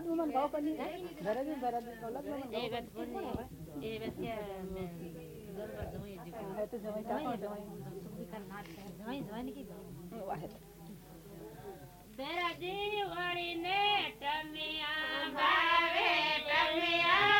Berat mo man kao kani. Berat mo berat mo lag mo man. Eh bet ko ni. Eh bet kya main ghar par jawai dikho. Hai to jawai ka ko jawai. Tumhi kar naat hai. Jawai jawai ni ki jawai. Wah. Berat di wari ne tamiya bave tamiya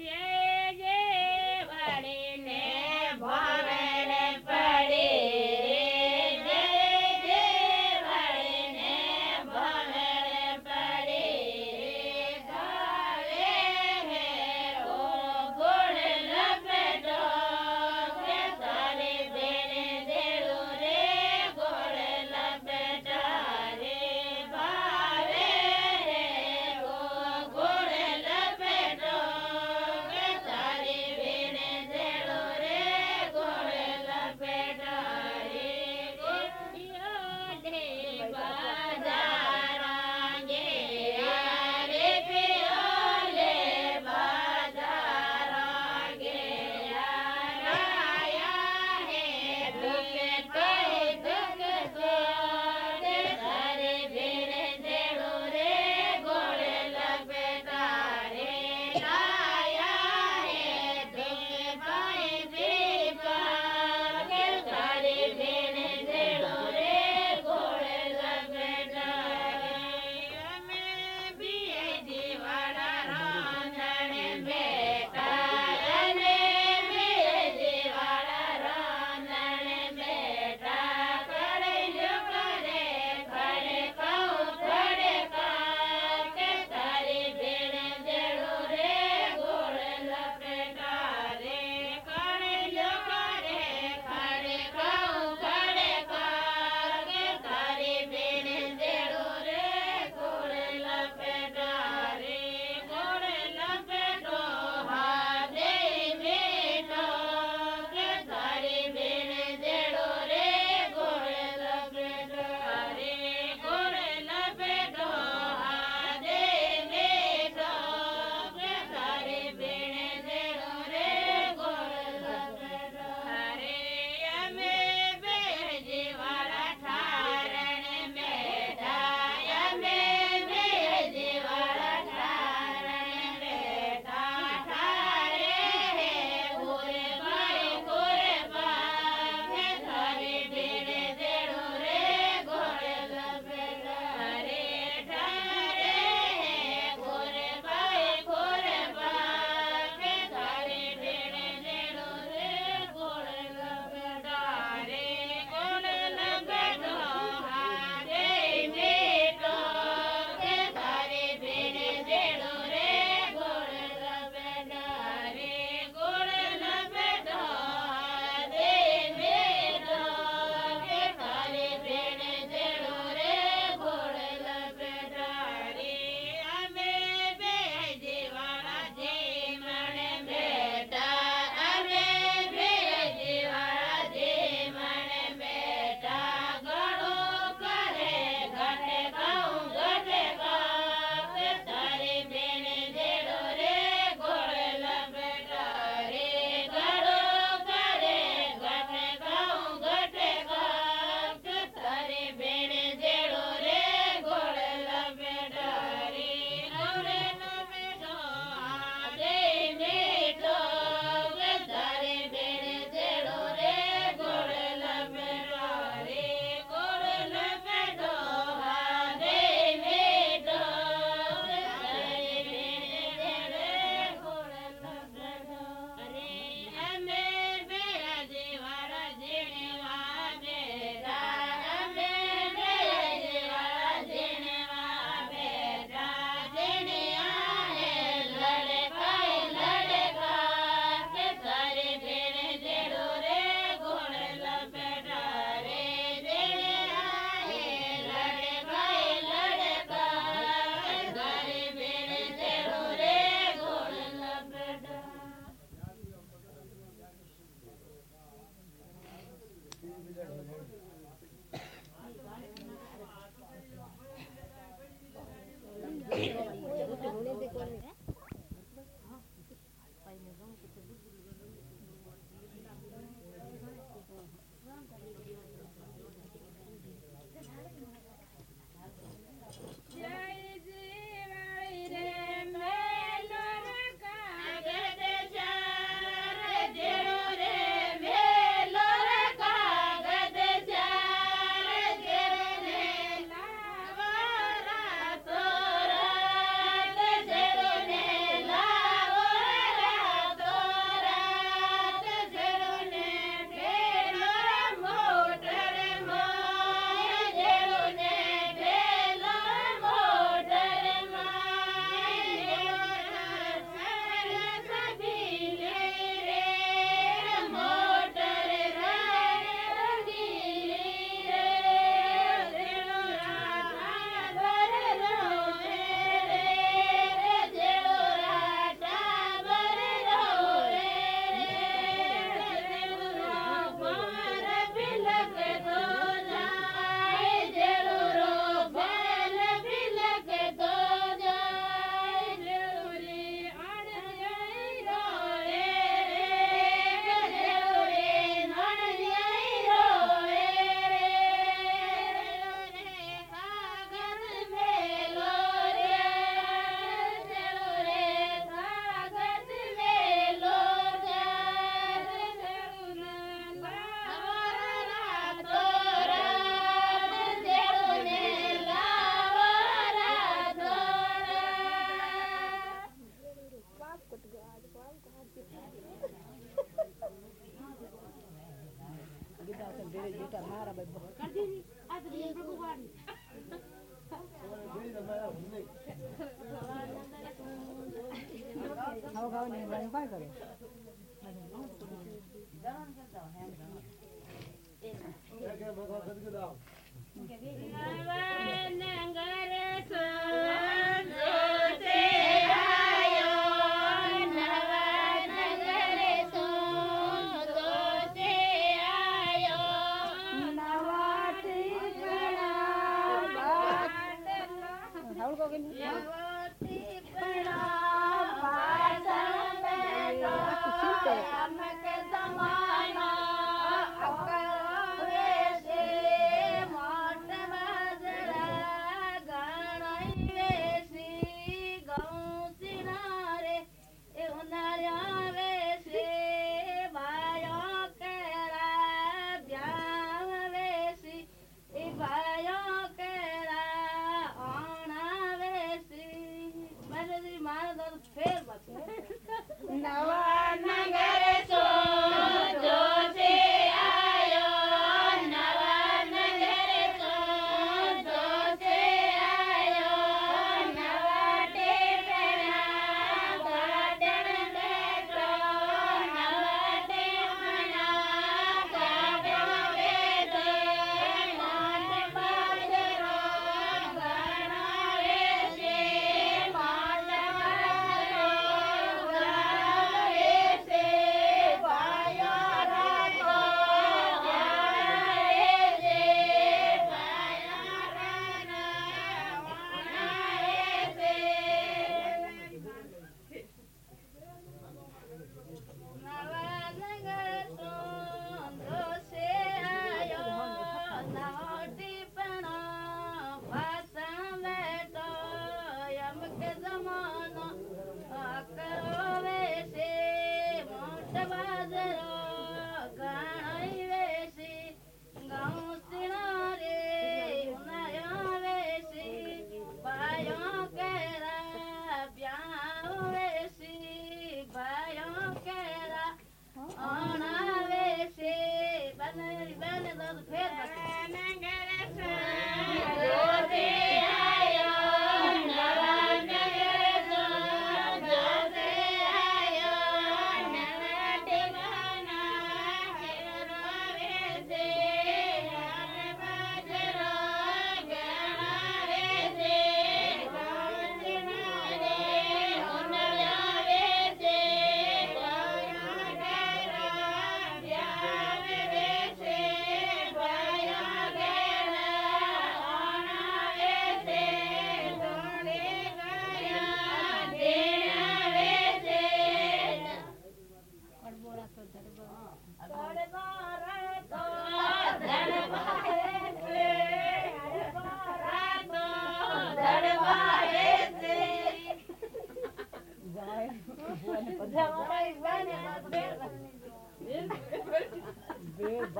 जय जय भरे ने भरे पड़े।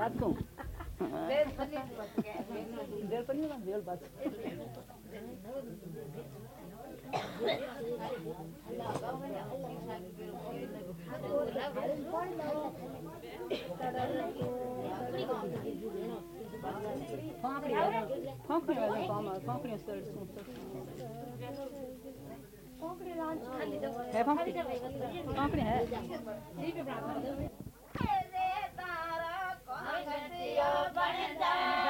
વેળ બાજુ વેળ પણ નહીં વેળ બાજુ ફાંકડી વાળા ફાંકડી વાળા பணிந்த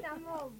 estamos.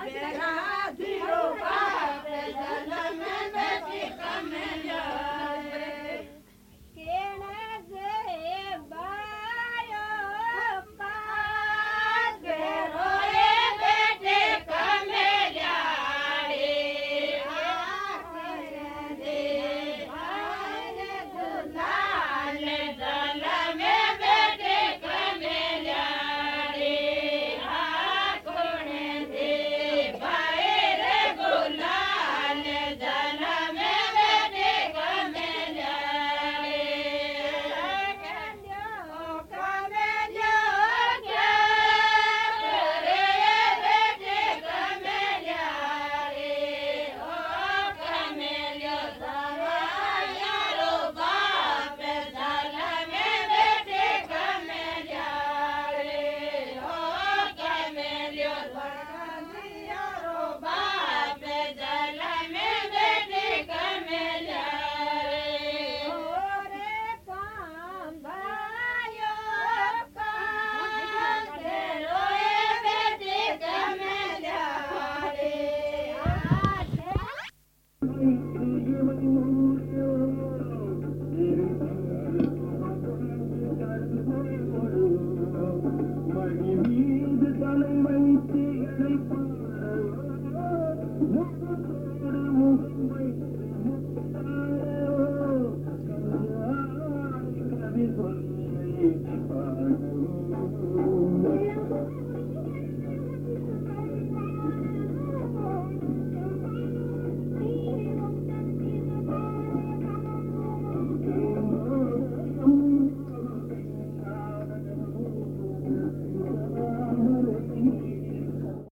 Vai pegar.